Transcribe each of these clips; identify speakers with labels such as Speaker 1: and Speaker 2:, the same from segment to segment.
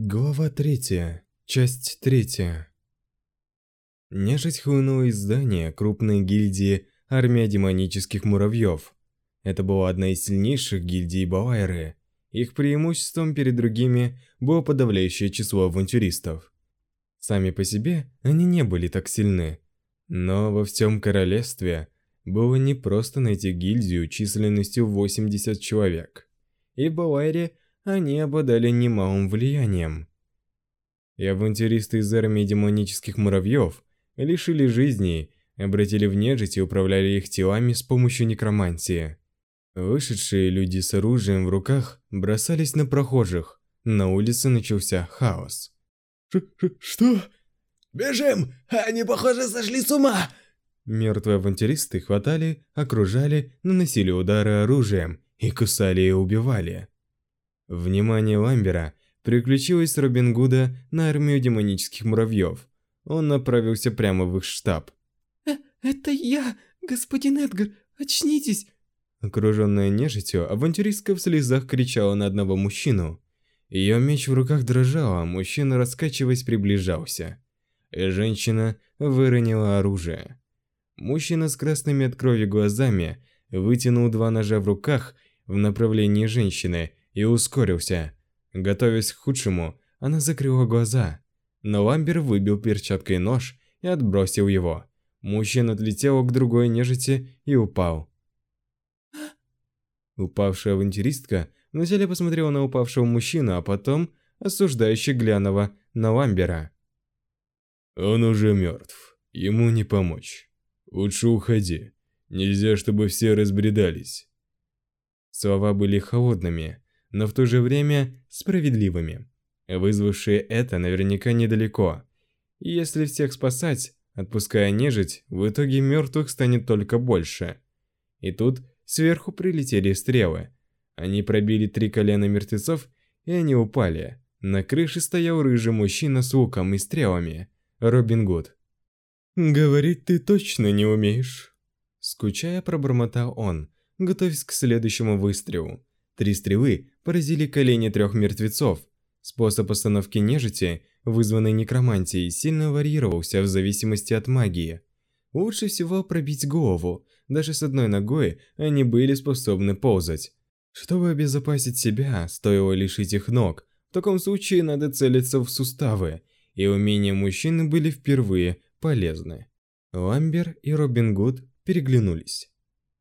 Speaker 1: Глава третья, часть третья. Нежить хлынула из здания крупной гильдии «Армия демонических муравьев». Это была одна из сильнейших гильдий Балайры. Их преимуществом перед другими было подавляющее число авантюристов. Сами по себе они не были так сильны. Но во всем королевстве было не просто найти гильдию численностью 80 человек. И в Балайре – они обладали немалым влиянием. И авантюристы из армии демонических муравьев лишили жизни, обратили в нежить и управляли их телами с помощью некромантии. Вышедшие люди с оружием в руках бросались на прохожих. На улице начался хаос.
Speaker 2: Ш -ш «Что? Бежим! Они, похоже, сошли с ума!»
Speaker 1: Мертвые авантюристы хватали, окружали, наносили удары оружием и кусали и убивали. Внимание Ламбера переключилось с Робин Гуда на армию демонических муравьев. Он направился прямо в их штаб.
Speaker 3: Э, «Это я, господин Эдгар, очнитесь!»
Speaker 1: Окруженная нежитью, авантюристка в слезах кричала на одного мужчину. Ее меч в руках дрожал, а мужчина, раскачиваясь, приближался. И женщина выронила оружие. Мужчина с красными от крови глазами вытянул два ножа в руках в направлении женщины и ускорился. Готовясь к худшему, она закрыла глаза. Но Ламбер выбил перчаткой нож и отбросил его. Мужчина отлетел к другой нежити и упал. Упавшая авантюристка вначале посмотрела на упавшего мужчину, а потом осуждающе глянула на Ламбера.
Speaker 4: «Он уже мертв. Ему не помочь. Лучше уходи. Нельзя, чтобы все разбредались».
Speaker 1: Слова были холодными, но в то же время справедливыми. Вызвавшие это наверняка недалеко. И если всех спасать, отпуская нежить, в итоге мертвых станет только больше. И тут сверху прилетели стрелы. Они пробили три колена мертвецов, и они упали. На крыше стоял рыжий мужчина с луком и стрелами. Робин Гуд. «Говорить ты точно не умеешь?» Скучая, пробормотал он, готовясь к следующему выстрелу. Три стрелы поразили колени трех мертвецов. Способ остановки нежити, вызванной некромантией, сильно варьировался в зависимости от магии. Лучше всего пробить голову, даже с одной ногой они были способны ползать. Чтобы обезопасить себя, стоило лишить их ног. В таком случае надо целиться в суставы, и умения мужчины были впервые полезны. Ламбер и Робин Гуд переглянулись.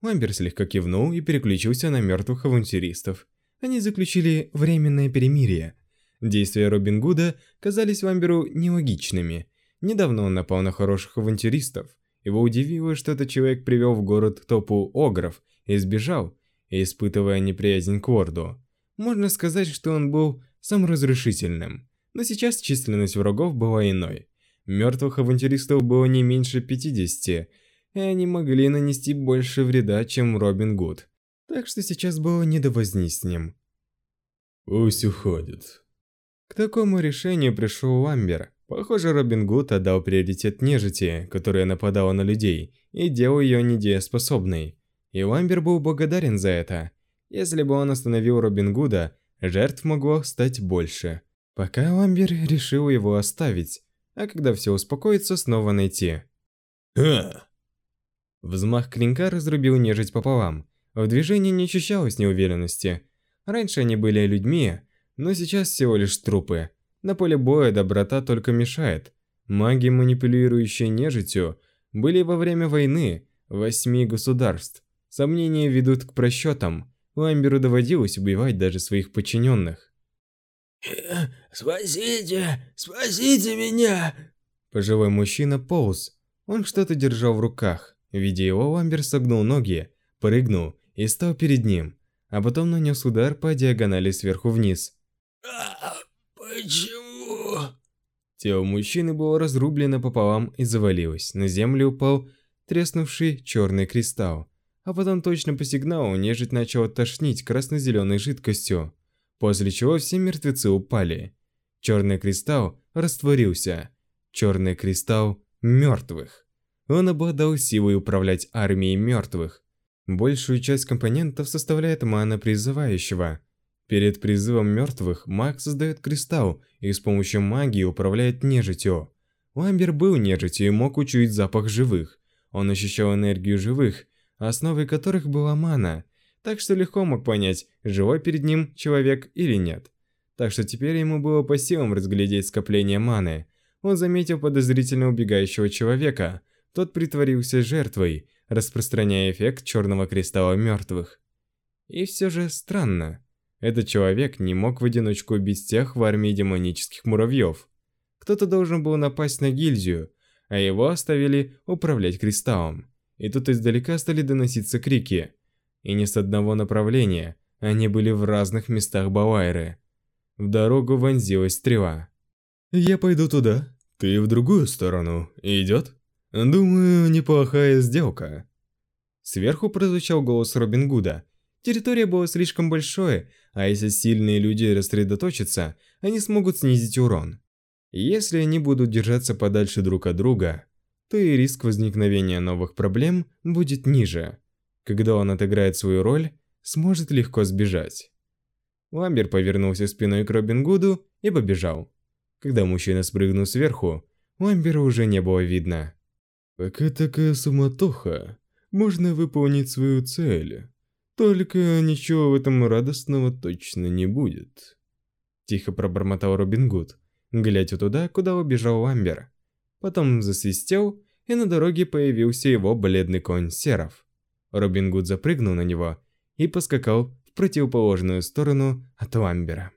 Speaker 1: Ламбер слегка кивнул и переключился на мертвых авантюристов они заключили временное перемирие. Действия Робин Гуда казались Вамберу нелогичными. Недавно он напал на хороших авантюристов. Его удивило, что этот человек привел в город толпу огров и сбежал, испытывая неприязнь к Орду. Можно сказать, что он был саморазрушительным. Но сейчас численность врагов была иной. Мертвых авантюристов было не меньше 50, и они могли нанести больше вреда, чем Робин Гуд так что сейчас было не до возни с ним.
Speaker 4: Пусть уходит.
Speaker 1: К такому решению пришел Ламбер. Похоже, Робин Гуд отдал приоритет нежити, которая нападала на людей, и делал ее недееспособной. И Ламбер был благодарен за это. Если бы он остановил Робин Гуда, жертв могло стать больше. Пока Ламбер решил его оставить, а когда все успокоится, снова найти.
Speaker 4: Ха!
Speaker 1: Взмах клинка разрубил нежить пополам, в движении не ощущалось неуверенности. Раньше они были людьми, но сейчас всего лишь трупы. На поле боя доброта только мешает. Маги, манипулирующие нежитью, были во время войны восьми государств. Сомнения ведут к просчетам. Ламберу доводилось убивать даже своих подчиненных.
Speaker 2: «Спасите! Спасите меня!»
Speaker 1: Пожилой мужчина полз. Он что-то держал в руках. Видя его, Ламбер согнул ноги, прыгнул и стал перед ним, а потом нанес удар по диагонали сверху вниз.
Speaker 2: А, почему?
Speaker 1: Тело мужчины было разрублено пополам и завалилось. На землю упал треснувший черный кристалл. А потом точно по сигналу нежить начала тошнить красно-зеленой жидкостью, после чего все мертвецы упали. Черный кристалл растворился. Черный кристалл мертвых. Он обладал силой управлять армией мертвых, Большую часть компонентов составляет мана призывающего. Перед призывом мертвых маг создает кристалл и с помощью магии управляет нежитью. Ламбер был нежитью и мог учуять запах живых. Он ощущал энергию живых, основой которых была мана, так что легко мог понять, живой перед ним человек или нет. Так что теперь ему было по силам разглядеть скопление маны. Он заметил подозрительно убегающего человека. Тот притворился жертвой, распространяя эффект черного кристалла мертвых. И все же странно. Этот человек не мог в одиночку убить тех в армии демонических муравьев. Кто-то должен был напасть на гильдию, а его оставили управлять кристаллом. И тут издалека стали доноситься крики. И не с одного направления, они были в разных местах Бауайры. В дорогу вонзилась стрела.
Speaker 4: «Я пойду туда, ты в другую сторону. Идет?» «Думаю, неплохая сделка».
Speaker 1: Сверху прозвучал голос Робин Гуда. Территория была слишком большой, а если сильные люди рассредоточатся, они смогут снизить урон. Если они будут держаться подальше друг от друга, то и риск возникновения новых проблем будет ниже. Когда он отыграет свою роль, сможет легко сбежать. Ламбер повернулся спиной к Робин Гуду и побежал. Когда мужчина спрыгнул сверху, Ламбера уже не было видно.
Speaker 4: «Пока такая суматоха, можно выполнить свою цель. Только ничего в этом радостного точно не будет».
Speaker 1: Тихо пробормотал Робин Гуд, глядя туда, куда убежал Ламбер. Потом засвистел, и на дороге появился его бледный конь Серов. Робин Гуд запрыгнул на него и поскакал в противоположную сторону от Ламбера.